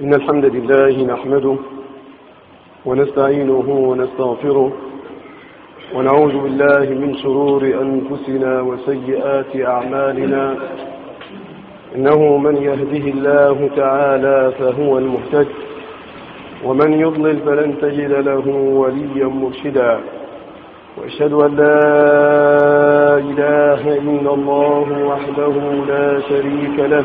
إن الحمد لله نحمده ونستعينه ونستغفره ونعوذ بالله من شرور أنفسنا وسيئات أعمالنا. إنه من يهده الله تعالى فهو المهتد ومن يضلل فلن تجد له وليا مرشدا. وأشهد أن لا إله إلا الله وحده لا شريك له.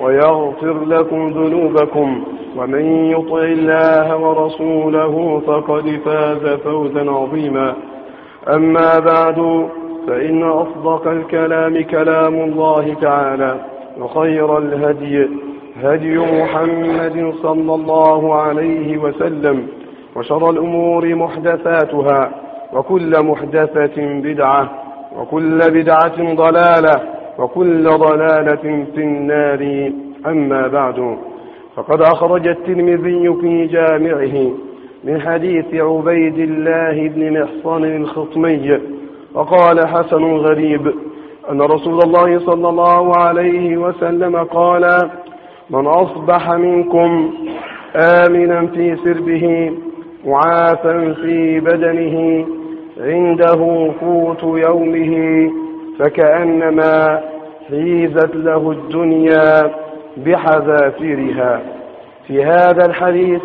ويغفر لكم ذنوبكم ومن يطع الله ورسوله فقد فاز فوزا عظيما. أما بعد فإن أصدق الكلام كلام الله تعالى وخير الهدي هدي محمد صلى الله عليه وسلم وشر الأمور محدثاتها وكل محدثة بدعة وكل بدعة ضلالة وكل ضلالة في النار. أما بعد فقد أخرج الترمذي في جامعه من حديث عبيد الله بن محصن الخطمي وقال حسن غريب أن رسول الله صلى الله عليه وسلم قال من أصبح منكم آمنا في سربه معافا في بدنه عنده قوت يومه فكأنما حيزت له الدنيا بحذافيرها. في هذا الحديث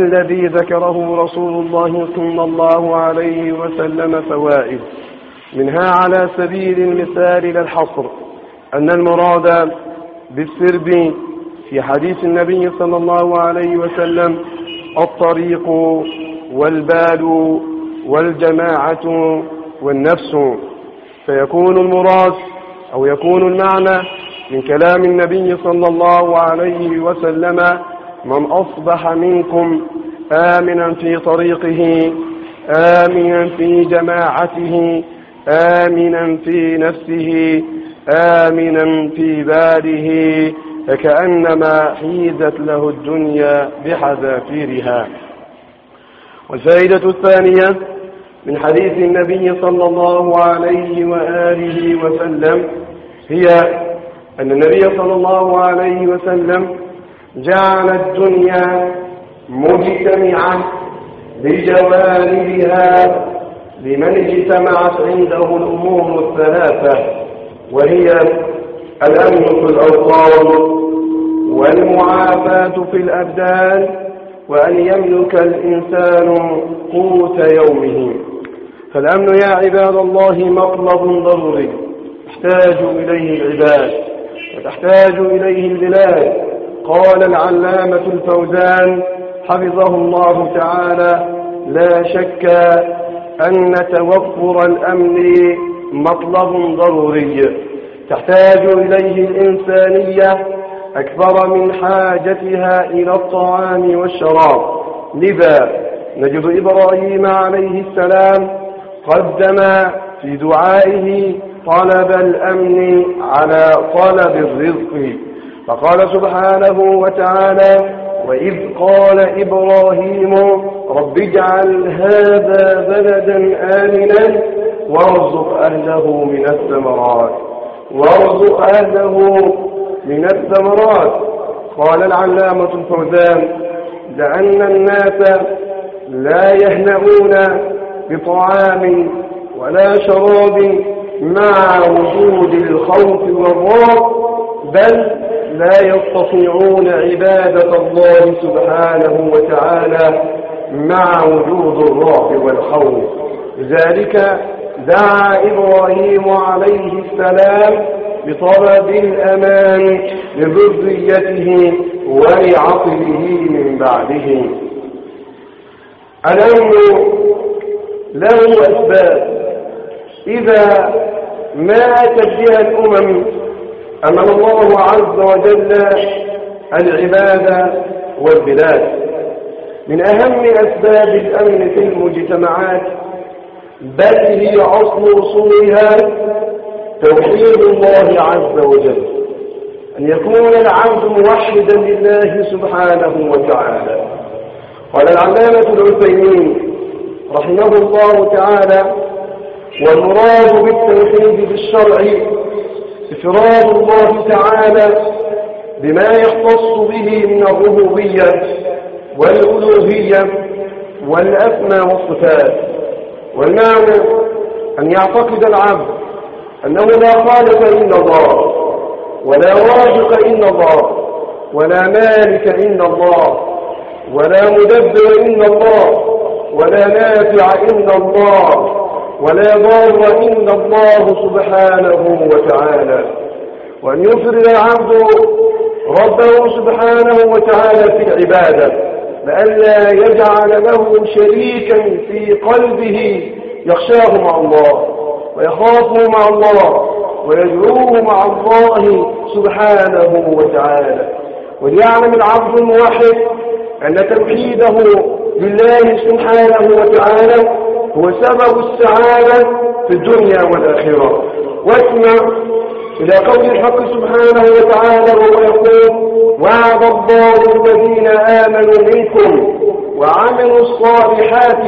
الذي ذكره رسول الله صلى الله عليه وسلم فوائد. منها على سبيل المثال للحصر أن المراد بالسرب في حديث النبي صلى الله عليه وسلم الطريق والبال والجماعة والنفس. فيكون المراد أو يكون المعنى من كلام النبي صلى الله عليه وسلم من أصبح منكم آمنا في طريقه آمنا في جماعته آمنا في نفسه آمنا في باله فكأنما حيزت له الدنيا بحذافيرها. والفائدة الثانية من حديث النبي صلى الله عليه وآله وسلم هي أن النبي صلى الله عليه وسلم جعل الدنيا مجتمعة بجوانبها لمن اجتمعت عنده الأمور الثلاثة وهي الأمن في الأوطان والمعافاة في الأبدان وأن يملك الإنسان قوت يومه. فالأمن يا عباد الله مطلب ضروري. يحتاج إليه العباد وتحتاج إليه البلاد. قال العلامة الفوزان حفظه الله تعالى لا شك أن توفر الأمن مطلب ضروري. تحتاج إليه الإنسانية أكثر من حاجتها إلى الطعام والشراب. لذا نجد إبراهيم عليه السلام قدم في دعائه طلب الأمن على طلب الرزق. فقال سبحانه وتعالى وإذ قال إبراهيم رب اجعل هذا بلدا آمنا وارزق أهله من الثمرات. وارزق أهله من الثمرات. قال العلامة الفوزان لأن الناس لا يهنؤون بطعام ولا شراب مع وجود الخوف والرعب بل لا يستطيعون عبادة الله سبحانه وتعالى مع وجود الرعب والخوف. لذلك دعا إبراهيم عليه السلام بطلب الأمان لذريته ولعقله من بعده. الأمن له أسباب. إذا ماتت بها الأمم أمن الله عز وجل العباد والبلاد. من أهم أسباب الأمن في المجتمعات بل هي أصل أصولها توحيد الله عز وجل. أن يكون العبد موحدا لله سبحانه وتعالى. قال العلامة العثيمين رحمه الله تعالى والمراد بالتوحيد بالشرع إفراد الله تعالى بما يختص به من الربوبية والألوهية والأسمى والصفات. والمعنى أن يعتقد العبد أنه لا خالق إلا الله ولا رازق إلا الله ولا مالك إلا الله ولا مدبر إلا الله ولا نافع إلا الله ولا ضار إلا الله سبحانه وتعالى. وأن يفرد العبد ربه سبحانه وتعالى في العبادة لئلا يجعل له شريكا في قلبه يخشاه مع الله ويخافه مع الله ويدعوه مع الله سبحانه وتعالى. وليعلم العبد الموحد أن توحيده لله سبحانه وتعالى هو سبب السعادة في الدنيا والآخرة. واسمع إلى قول الحق سبحانه وتعالى وهو يقول وعد الله الذين آمنوا منكم وعملوا الصالحات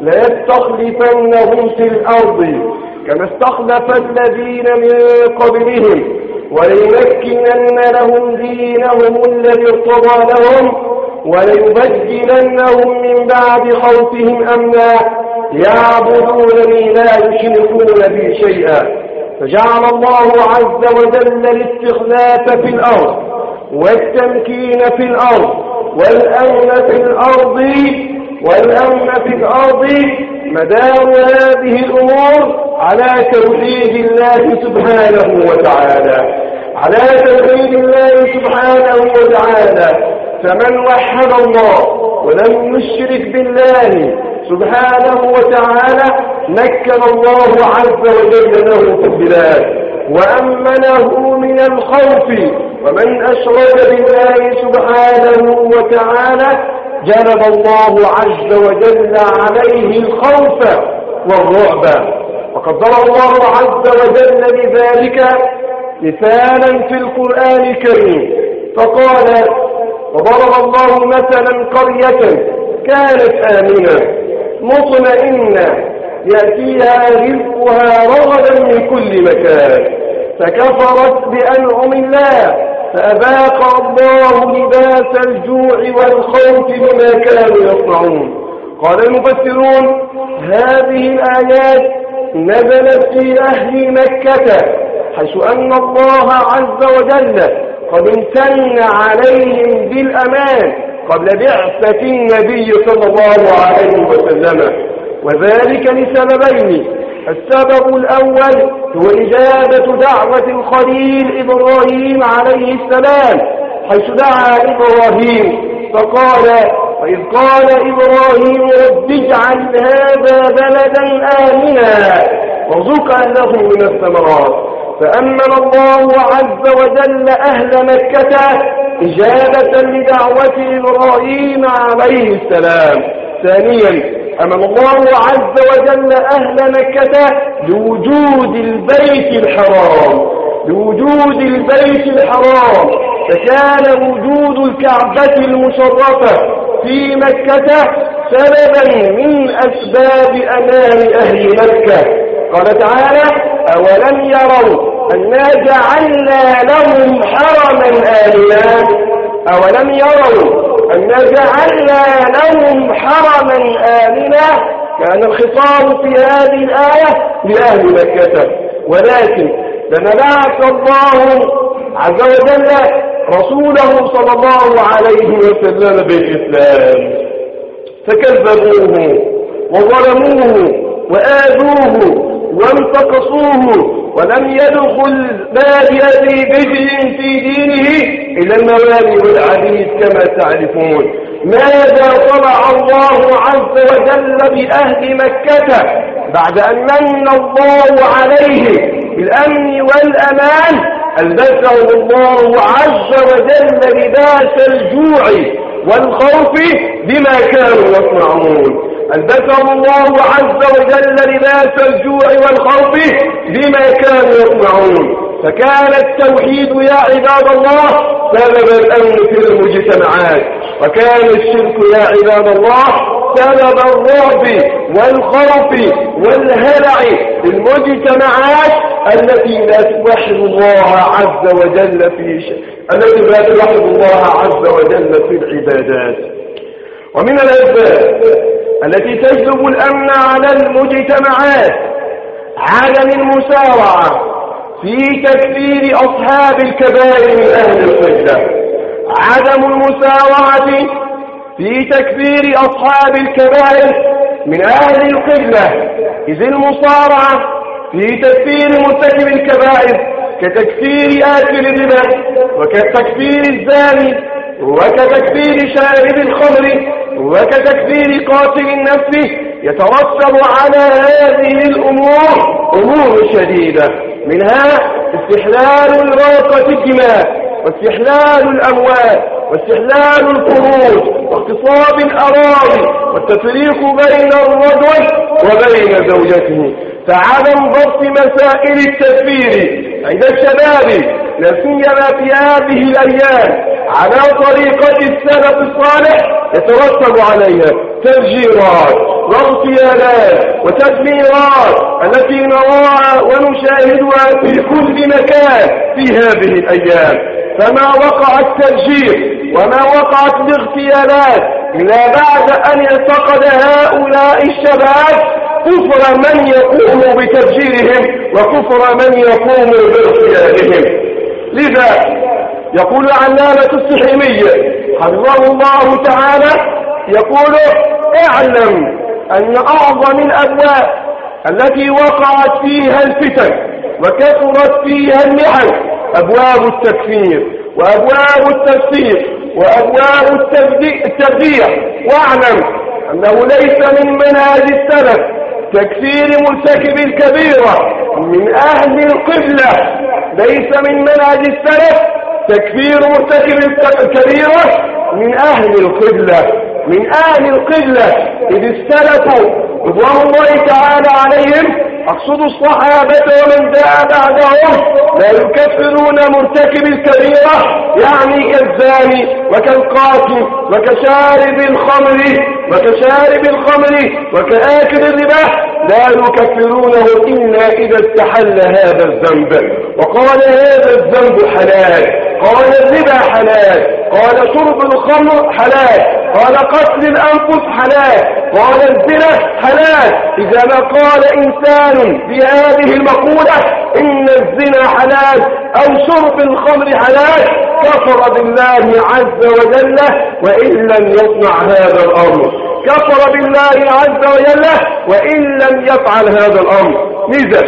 ليستخلفنهم في الأرض كما استخلف الذين من قبلهم وليمكنن لهم دينهم الذي ارتضى لهم وليبدلنهم من بعد خوفهم أمنا. يعبدونني لا يشركون بي شيئا. فجعل الله عز وجل الاستخلاف في الأرض والتمكين في الأرض والأمن في الأرض والأمن في الأرض. مدار هذه الأمور على توحيد الله سبحانه وتعالى. على توحيد الله سبحانه وتعالى. فمن وحد الله ولم يشرك بالله سبحانه وتعالى مكن الله عز وجل له في البلاد وأمنه من الخوف ومن أشرك بالله سبحانه وتعالى جلب الله عز وجل عليه الخوف والرعب. وقد ضرب الله عز وجل بذلك مثالا في القرآن الكريم فقال وضرب الله مثلا قرية كانت آمنة مطمئنة يأتيها رزقها رغدا من كل مكان. فكفرت بأنعم الله فأذاق الله لباس الجوع والخوف بما كانوا يصنعون. قال المفسرون هذه الآيات نزلت في أهل مكة حيث أن الله عز وجل قد امتن عليهم بالأمان قبل بعثة النبي صلى الله عليه وسلم. وذلك لسببين. السبب الأول هو إجابة دعوة الخليل إبراهيم عليه السلام حيث دعا إبراهيم فقال وإذ قال إبراهيم رب اجعل هذا بلدا آمنا وارزق أهله من الثمرات. فأمن الله عز وجل أهل مكة إجابة لدعوة إبراهيم عليه السلام. ثانيا أمن الله عز وجل أهل مكة لوجود البيت الحرام. لوجود البيت الحرام. فكان وجود الكعبة المشرفة في مكة سببا من أسباب أمان أهل مكة. قال تعالى أولم يروا أنا جعلنا لهم حرما آمنا. أولم يروا أنا جعلنا لهم حرما آمنا؟ كان الخطاب في هذه الآية لأهل مكة. ولكن لما بعث الله عز وجل رسوله صلى الله عليه وسلم بالإسلام. فكذبوه وظلموه وآذوه وانتقصوه ولم يدخل بادئ ذي بدء في دينه إلى الموالي والعبيد كما تعرفون. ماذا صنع الله عز وجل بأهل مكة بعد أن من الله عليه بالأمن والأمان؟ ألبسه الله عز وجل لباس الجوع والخوف بما كانوا يصنعون. ألبسهم الله عز وجل لباس الجوع والخوف بما كانوا يصنعون فكان التوحيد يا عباد الله سبب الأمن في المجتمعات وكان الشرك يا عباد الله سبب الرعب والخوف والهلع في المجتمعات التي لا توحد الله عز وجل في التي لا توحد الله عز وجل في العبادات. ومن الأسباب التي تجلب الأمن على المجتمعات عدم المسارعة في تكفير أصحاب الكبائر من أهل القبلة عدم المسارعة في تكفير أصحاب الكبائر من أهل القبلة. إذ المصارعة في تكفير مرتكب الكبائر كتكفير آكل الربا وكتكفير الزاني وكتكفير شارب الخمر وكتكفير قاتل النفس يترتب على هذه الأمور أمور شديدة. منها استحلال الراقة الدماء واستحلال الأموال واستحلال الفروج واغتصاب الأراضي والتفريق بين الرجل وبين زوجته. فعدم ضبط مسائل التدبير عند الشباب لا سيما في هذه الأيام على طريقة السلف الصالح يترتب عليها تفجيرات واغتيالات وتدميرات التي نراها ونشاهدها في كل مكان في هذه الأيام. فما وقع التفجير وما وقعت الاغتيالات إلا بعد أن اعتقد هؤلاء الشباب كفر من يقوم بتفجيرهم وكفر من يقوم باغتيالهم لذا يقول العلامة السحيمية حفظه الله تعالى يقول اعلم أن أعظم الأبواب التي وقعت فيها الفتن وكثرت فيها المحن أبواب التكفير وأبواب التفسير وأبواب التبديع واعلم أنه ليس من منهج السلف تكفير مرتكب الكبيرة من أهل القبلة ليس من منهج السلف. تكفير مرتكب الكبيرة من أهل القبلة من أهل القبلة. إذ استلفوا رضوان الله تعالى عليهم أقصد الصحابة ومن جاء بعدهم لا يكفرون مرتكب الكبيرة يعني كالزاني وكالقاتل وكشارب الخمر وكشارب الخمر وكآكل الربا لا يكفرونه إلا إذا استحل هذا الذنب. وقال هذا الذنب حلال قال الربا حلال قال شرب الخمر حلال قال قتل الأنفس حلال قال الزنا حلال. إذا ما قال إنسان بهذه المقولة إن الزنا حلال أو شرب الخمر حلال كفر بالله عز وجل وإن لم يصنع هذا الأمر. كفر بالله عز وجل وإن لم يفعل هذا الأمر. لذا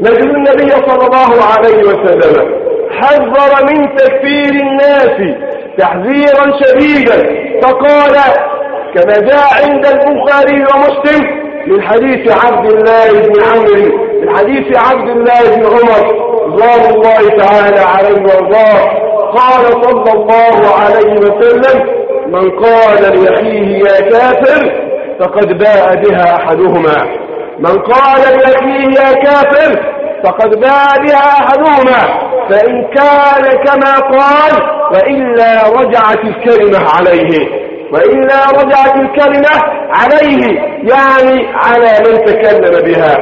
نجد النبي صلى الله عليه وسلم حذر من تكفير الناس تحذيرا شديدا فقال كما جاء عند البخاري ومسلم من حديث عبد الله بن عمرو من حديث عبد الله بن عمر رضوان الله تعالى عليه وارضاه قال صلى الله عليه وسلم من قال لأخيه يا كافر فقد باء بها أحدهما. من قال لأخيه يا كافر فقد باء بها أحدهما. فإن كان كما قال وإلا رجعت الكلمة عليه. وإلا رجعت الكلمة عليه يعني على من تكلم بها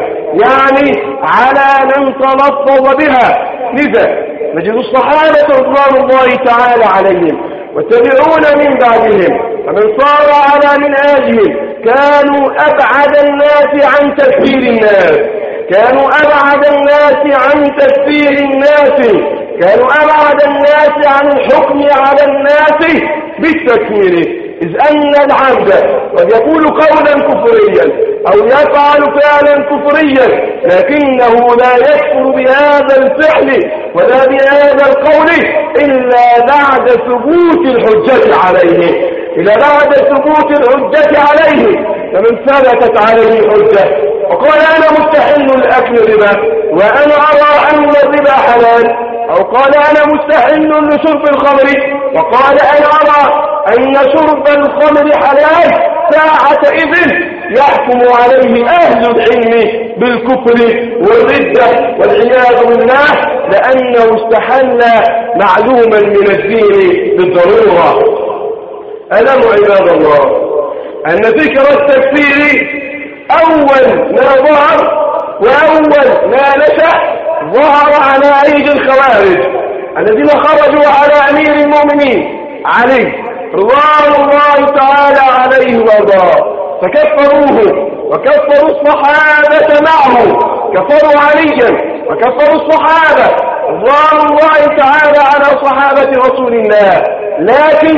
يعني على من تلفظ بها. لذا نجد الصحابة رضوان الله تعالى عليهم وتبعون من بعدهم ومن صار على منهاجهم كانوا أبعد الناس عن تكفير الناس. كانوا أبعد الناس عن تكفير الناس. كانوا أبعد الناس عن الحكم على الناس بالتكفير إذ أن العبد قد يقول قولا كفريا أو يفعل فعلا كفريا لكنه لا يكفر بهذا الفعل ولا بهذا القول إلا بعد ثبوت الحجة عليه. إلا بعد ثبوت الحجة عليه. فمن ثبتت عليه حجة وقال أنا مستحل الأكل ربا وأنا أرى أن الربا حلال. أو قال أنا مستحل لشرب الخمر وقال أنا أرى أن شرب الخمر حلال. ساعة إذن يحكم عليه أهل العلم بالكفر والردة والعياذ بالله لأنه استحل معلوما من الدين بالضرورة. ألم عباد الله أن ذكر التكفير أول ما ظهر وأول ما نشأ ظهر على أيدي الخوارج الذين خرجوا على أمير المؤمنين علي رضوان الله تعالى عليه وأرضاه. فكفروه وكفروا الصحابة معه. كفروا عليا وكفروا الصحابة. رضوان الله تعالى على صحابة رسول الله. لكن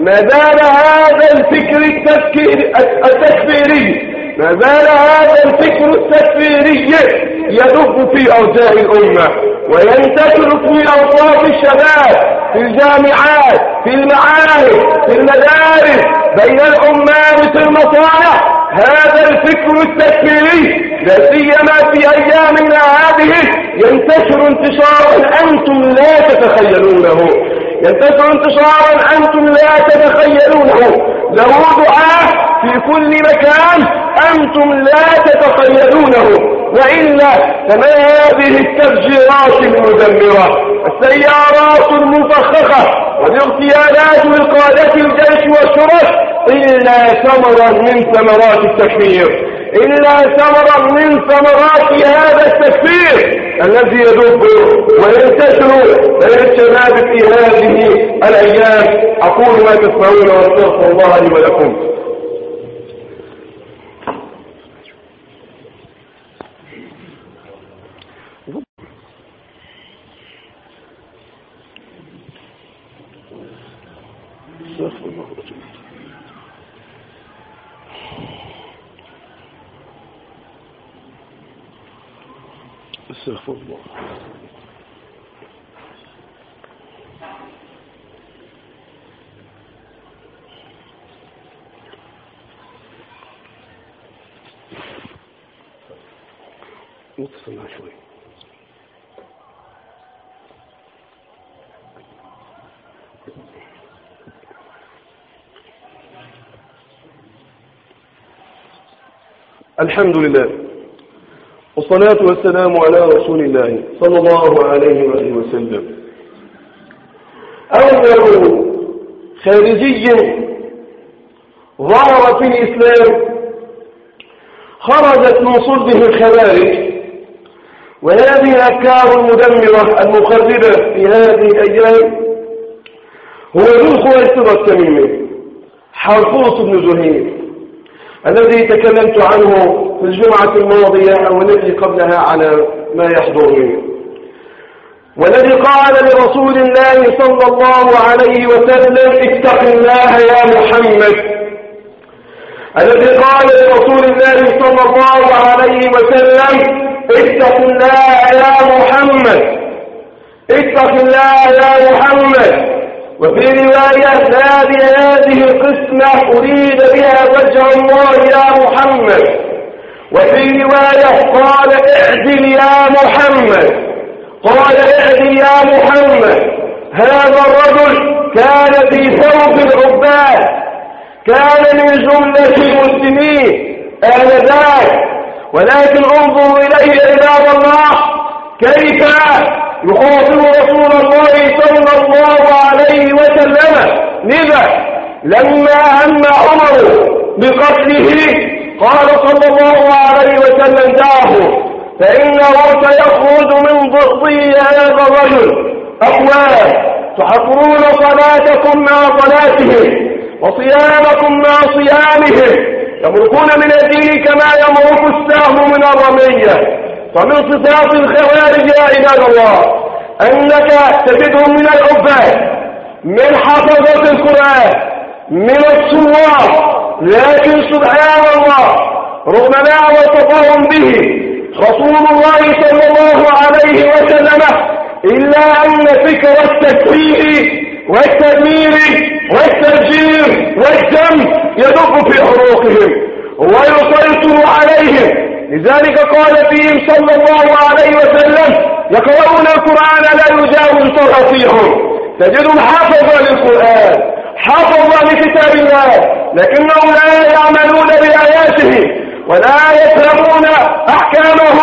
ما زال هذا الفكر التكفيري ما زال هذا الفكر التكفيري يدب في أرجاء الأمة وينتشر في أوساط الشباب في الجامعات في المعاهد في المدارس بين العمال في المصانع هذا الفكر التكفيري لا سيما في أيامنا هذه ينتشر انتشارا أنتم لا تتخيلونه. ينتشر انتشارا أنتم لا تتخيلونه. له دعاء في كل مكان أنتم لا تتخيلونه. وإلا فما هذه التفجيرات المدمرة السيارات المفخخة والاغتيالات لقادة الجيش والشرف إلا ثمرا من ثمرات التكفير. إلا ثمرا من ثمرات هذا التكفير الذي يدب وينتشر بين الشباب في هذه الأيام. أقول ما تسمعون وأستغفر الله لي ولكم. استغفر الله. نتصل شوي. الحمد لله. والصلاة والسلام على رسول الله صلى الله عليه وآله وسلم. أول خارجي ظهر في الإسلام خرجت من صلبه الخوارج وهذه الأفكار المدمرة المخربة في هذه الأيام هو ذو الخويصرة التميمي حرفوط بن زهير. الذي تكلمت عنه في الجمعة الماضية أو التي قبلها على ما يحضرني والذي قال لرسول الله صلى الله عليه وسلم اتق الله يا محمد. الذي قال لرسول الله صلى الله عليه وسلم اتق الله يا محمد. اتق الله يا محمد. وفي رواية لا بهذه القسمة أريد بها وجه الله يا محمد. وفي رواية قال اعدل يا محمد. قال اعدل يا محمد. هذا الرجل كان في ثوب العباد كان من جملة المسلمين آنذاك. ولكن انظروا إليه عباد الله كيف يخاطب رسول الله صلى الله عليه وسلم. لذا لما هم عمر بقتله قال صلى الله عليه وسلم دعه فإنه سيخرج من ضغطي هذا الرجل. أقوال تحقرون صلاتكم مع صلاتهم وصيامكم مع صيامهم يمرقون من الدين كما يمرق السهم من الرمية. فمن صفات الخوارج يا عباد الله أنك تجدهم من العباد من حفظة القرآن من الصوار لكن سبحان الله رغم ما وصفهم به رسول الله صلى الله عليه وسلم إلا أن فكر التكفير والتدمير والتفجير والدم يدق في عروقهم ويسيطر عليهم. لذلك قال فيهم صلى الله عليه وسلم يقرؤون القرآن لا يجاوز طرفيهم تجدهم حفظا للقرآن حفظا لكتاب الله لكنهم لا يعملون بآياته ولا يفهمون أحكامه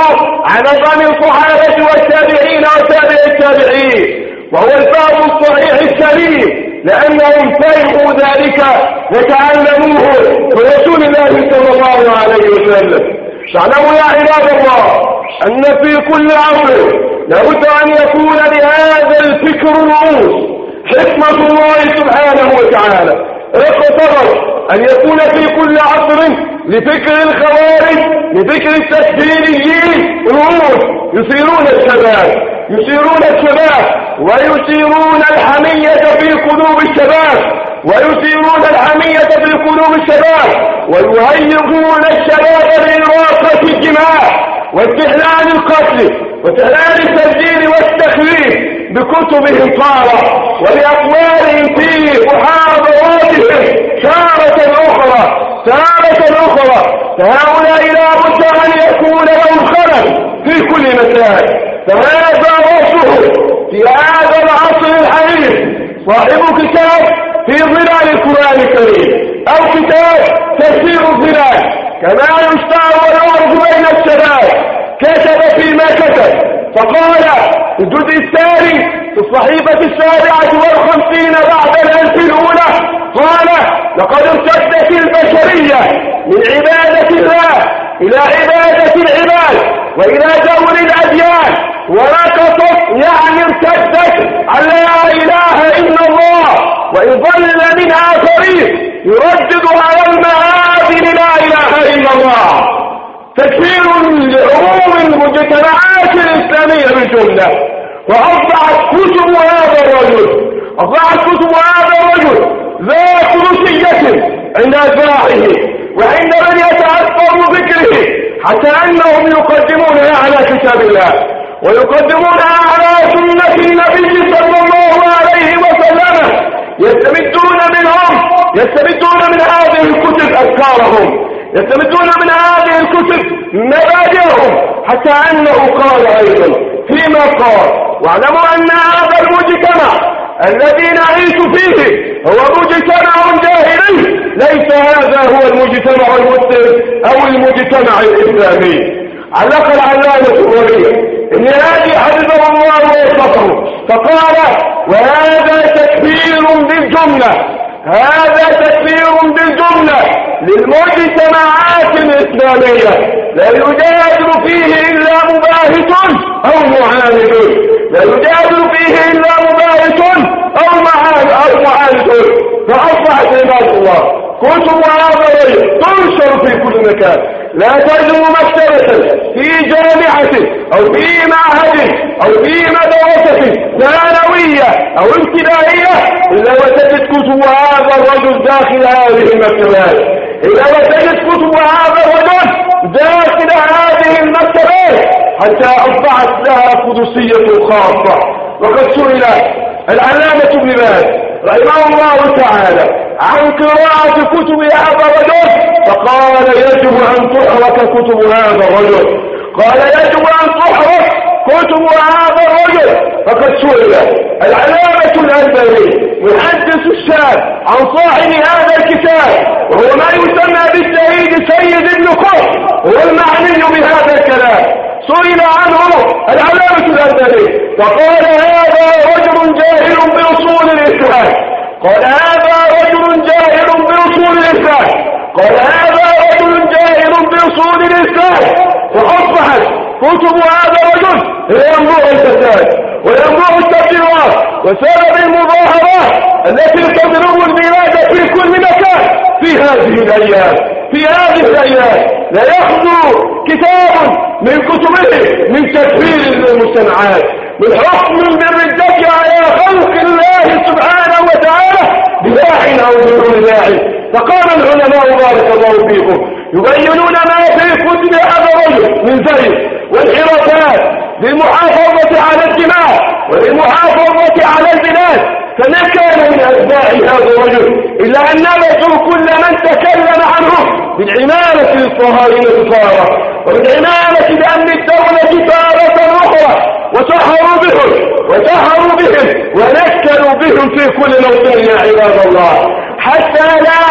على ظن الصحابة والتابعين وتابع التابعين. وهو الفهم الصحيح السليم. لأنهم فهموا ذلك وتعلموه برسول الله صلى الله عليه وسلم. فاعلموا يا عباد الله أن في كل أمر لابد أن يكون لهذا الفكر رؤوس حكمة الله سبحانه وتعالى. اقتضت أن يكون في كل عصر لفكر الخوارج لفكر التكفيريين رؤوس يثيرون الشباب. يثيرون الشباب ويثيرون الحمية في قلوب الشباب ويثيرون الحمية في قلوب الشباب ويهيئون الشباب لإراقة الدماء واستحلال القتل واستحلال التسجيل والتخليف بكتبهم طارة ولأقوالهم في محاضراتهم تارة أخرى تارة أخرى. فهؤلاء لا بد أن يكون لهم خلل في كل مكان فهذا وصفه في هذا العصر الحديث صاحب كتاب في ظلال القرآن الكريم. أو كتاب تفسير الظلال. كما يشتهر ويعرف بين الشباب. كتب فيما كتب. فقال في الجزء الثاني في الصحيفة السابعة والخمسين بعد الألف الأولى قال لقد ارتدت البشرية من عبادة الله إلى عبادة العباد وإلى دور الأديان ونقصت يعني ارتدت عن لا إله إلا الله وإن ظل منها فريق يردد على المآذن لا إله إلا الله. تكفير لعموم المجتمعات الإسلامية بالجملة وأصبحت كتب هذا الرجل أصبحت كتب هذا الرجل ذات روسية عند أتباعه وعند من يتأثر ذكره حتى أنهم يقدمونها على كتاب الله ويقدمونها على سنة النبي صلى الله عليه وسلم. يستمدون منهم يستمدون من هذه الكتب أذكارهم يستمدون من هذه الكتب مبادئهم حتى أنه قال أيضا فيما قال واعلموا أن هذا المجتمع الذي نعيش فيه هو مجتمع جاهلي. ليس هذا هو المجتمع المسلم أو المجتمع الإسلامي. علق العلامة الولي. إن هذه حفظه الله ويصفه فقال وهذا تكفير بالجملة. هذا تكفير بالجملة للمجتمعات الإسلامية. لا يجادل فيه إلا مباهت أو معاند. لا يجادل فيه إلا مباهت أو معاند أو معاند فأصبحت عباد الله كتب هذا تنشر في كل مكان لا تجد مكتبة في جامعة أو في معهد أو في مدرسة ثانوية أو ابتدائية إلا وتجد كتب هذا الرجل داخل هذه المكتبات. إلا وتجد كتب هذا الرجل داخل هذه المكتبات. حتى أصبحت لها قدسية خاصة. وقد سئل العلامة ابن باز رحمه الله تعالى عن قراءة كتب هذا الرجل فقال يجب أن تحرك كتب هذا الرجل. قال يجب أن تحرك كتب هذا الرجل. فقد سئل العلامة الألباني محدث الشاب عن صاحب هذا الكتاب وهو ما يسمى بالشهيد سيد ابن قط هو المعني بهذا الكلام. سئل عنه العلامة الألباني فقال هذا رجل جاهل بأصول الإسلام. قال هذا رجل جاهل بأصول الإسلام. قال هذا رجل جاهل بأصول الإسلام. فأصبحت كتب هذا الرجل هي ينبوع الفساد وينبوع التبديلات وسبب المظاهرات التي تضرب البلاد في كل مكان في هذه الأيام. في هذه الأيام لا يخلو كتاب من كتبه من تكفير المجتمعات من حكم بالردة على خلق الله سبحانه وتعالى بداع أو بدون داعي فقال العلماء بارك الله فيكم. يبينون ما في كتب الرجل من زيد والحراسات للمحافظة على الدماء وللمحافظة على البلاد. فما كان من أتباع هذا الرجل إلا أن نبسوا كل من تكلم عنه بالعمالة للصهاينة تارة وبالعمالة بأمن الدولة تارة أخرى. وسحروا بهم وسحروا بهم ونكلوا بهم في كل موطن يا عباد الله. حتى لا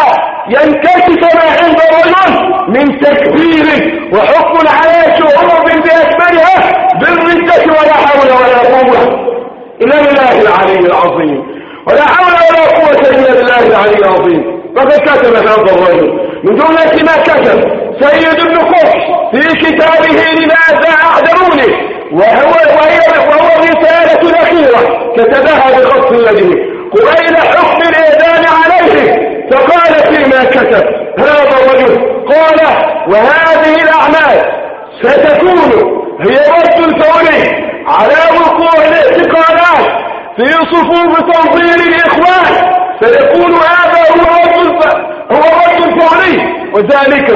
ينكشف ما عند الرجل من تكبير وحكم على شعوب بأكملها بالردة ولا حول ولا قوة إلا بالله العلي العظيم. ولا حول ولا قوة إلا بالله العلي العظيم. فقد كتب هذا الرجل. من جملة ما كتب سيد ابن قطش في كتابه لماذا أعدموني وهو, وهي وهو الرسالة الأخيرة كتبها بخط يده قبيل حكم الإعدام عليه. فقال فيما كتب. هذا الرجل قال وهذه الأعمال ستكون هي رد الفوري على وقوع الاعتقالات في صفوف تنظير الإخوان فيكون هذا هو رد هو رد الفوري وذلك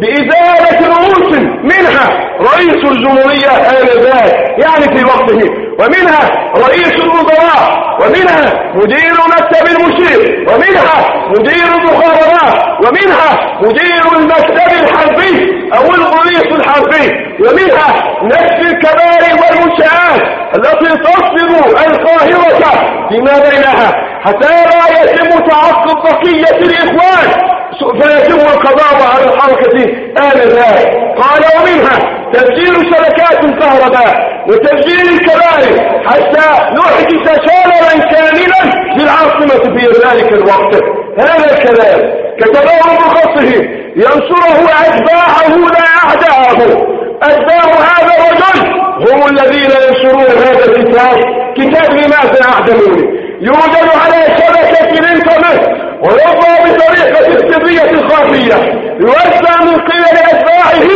بإزالة رؤوس منها. رئيس الجمهورية آنذاك. يعني في وقته. ومنها رئيس الوزراء ومنها مدير مكتب المشير ومنها مدير المخابرات ومنها مدير المكتب الحربي أو البوليس الحربي ومنها نفس الكباري والمنشآت التي تصدر القاهرة فيما بينها حتى لا يتم تعقب بقية الإخوان. فيتم القضاء على الحركة آنذاك. قال ومنها تسجيل شبكات الكهرباء وتسجيل الكباري حتى نحدث شللا كاملا في العاصمة في ذلك الوقت. هذا الكلام كتبه بخصه ينصره أتباعه لا أعداءه أتباع هذا الرجل هم الذين ينشرون هذا الكتاب. كتاب لماذا أعدموني يوجد على شبكة الإنترنت ويوضع بطريقة السرية الخافية يوزع من قبل أتباعه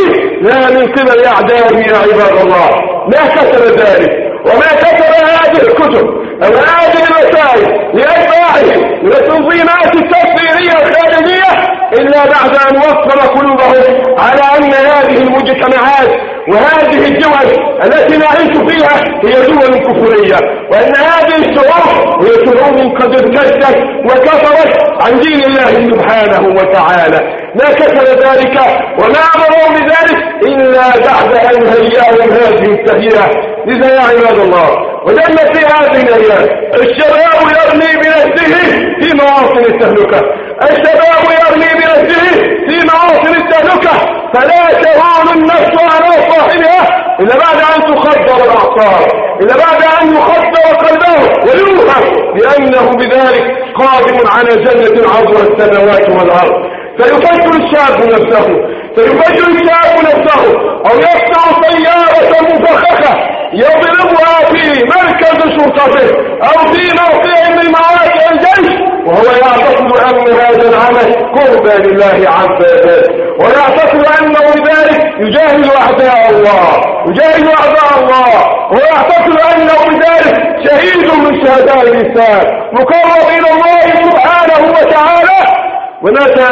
لا من قبل أعدائه يا عباد الله. ما كتب ذلك وما كتب هذه الكتب. أو هذه الوسائل لأتباعه من التنظيمات التكفيرية الخارجية إلا بعد أن وصل قلوبهم على أن هذه المجتمعات وهذه الدول التي نعيش فيها هي دول كفرية وأن هذه الشعوب هي شعوب قد ارتدت وكفرت عن دين الله سبحانه وتعالى. ما كتب ذلك وما أمروا بذلك إلا بعد أن هيأهم هذه التهيئة. لذا يا عباد الله ودم في هذه الأيام. الشباب يرمي بنفسه في مواطن التهلكة. الشباب يرمي بنفسه في مواطن التهلكة. فلا تهون النفس على صاحبها إلا بعد أن تخدر الأعصار إلا بعد أن يخدر قلبه ويوهم بأنه بذلك قادم على جنة عبر السماوات والأرض. فيفجر الشاب نفسه فيفجر الشاب نفسه أو يفتح سيارة مفخخة يضربها في مركز شرطته أو في موقع من مواقع الجيش وهو يعتقد أن هذا العمل قربى لله عز وجل. ويعتقد أنه بذلك يجاهد أعداء الله يجاهد أعداء الله. ويعتقد أنه بذلك شهيد من شهداء الإسلام. مقرب إلى الله سبحانه وتعالى. ونسى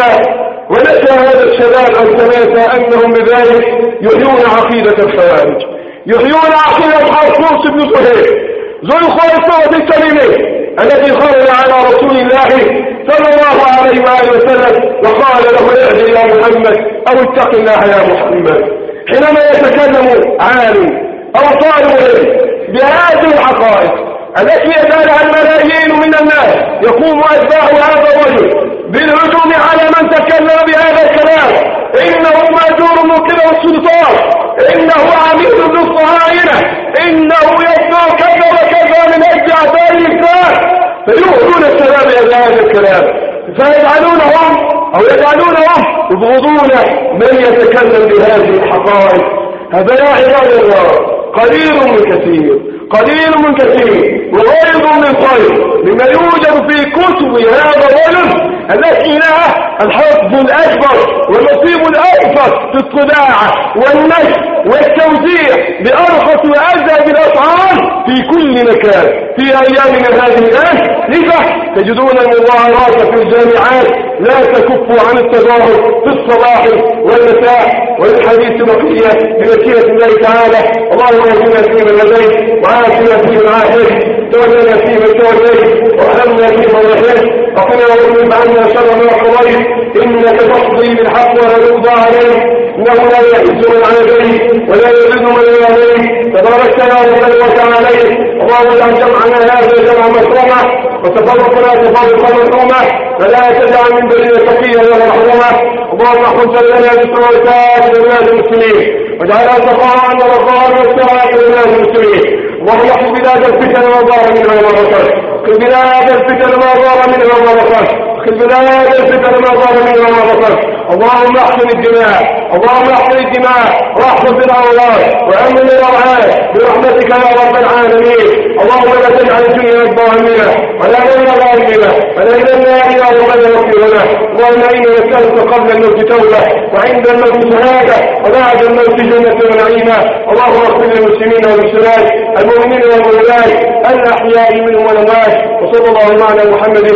ونسى هذا الشباب تناسى أنهم بذلك يحيون عقيدة الخوارج. يحيون عقيدة حرقوس بن زهير ذو الخوارج الكلمة الذي خرج على رسول الله صلى الله عليه وآله وسلم وقال له اعدل يا محمد أو اتق الله يا محمد. حينما يتكلم عالم أو طالب بهذه العقائد التي يزالها الملايين من الناس يقوم أتباع هذا الرجل بالهجوم على من تكلم بهذا الكلام. إنه مأجور من قبل السلطان. إنه إنه يصنع كذا وكذا من أجل أعداء الإسلام فيؤذون الشباب هذا الكلام. فيجعلونهم أو يجعلونهم يبغضون من يتكلم بهذه الحقائق. هذا يا عباد الله قليل من كثير قليل من كثير وغير من خير لما يوجد في كتب هذا الرجل التي لها الحظ الأكبر والنصيب الأكبر في الطباعة والنشر والتوزيع بأرخص وأزهد الأسعار في كل مكان. في أيام من هذه الآن لذا تجدون المظاهرات في الجامعات لا تكف عن التظاهر في الصباح والمساء والحديث بقية بمشيئة الله تعالى. اللهم اهدنا فيمن هديت وعافنا فيمن عافيت. تولنا فيمن توليت وارحمنا فيمن رحمت. وقنا واغفر عنا ما قضيت إنك تقضي بالحق ولا يقضى عليك إنه لا يعز من عليك ولا يذل من تباركت يا رب وتعالى اللهم اجعل جمعنا هذا جمع مرحوما وتفرقنا تفرقا مرحوما فلا تدع من بين تقيا ولا محروما اللهم احفظ لنا بسرعتات بلاد المسلمين واجعلها سخاء ورخاء واستراحه بلاد المسلمين. احفظ بلاد الفتن وظهر منها بطل بلاد الفتن ظهر منها ما بطل بلاد الفتن ما ظهر منها ما بطل اللهم أحسن الدماء اللهم أحسن الدماء واحفظ الاولاد وامن الارعاء برحمتك يا رب العالمين. اللهم لا تجعل الدنيا همنا ولا مبلغ علمنا ولا النار يا ربنا واغفر لنا اللهم إنا نسألك قبل الموت توبة وعند الموت شهادة وبعد الموت جنة ونعيما اللهم اغفر للمسلمين والمسلمات المؤمنين والمؤمنات الأحياء منهم والأموات. وصلى الله على محمد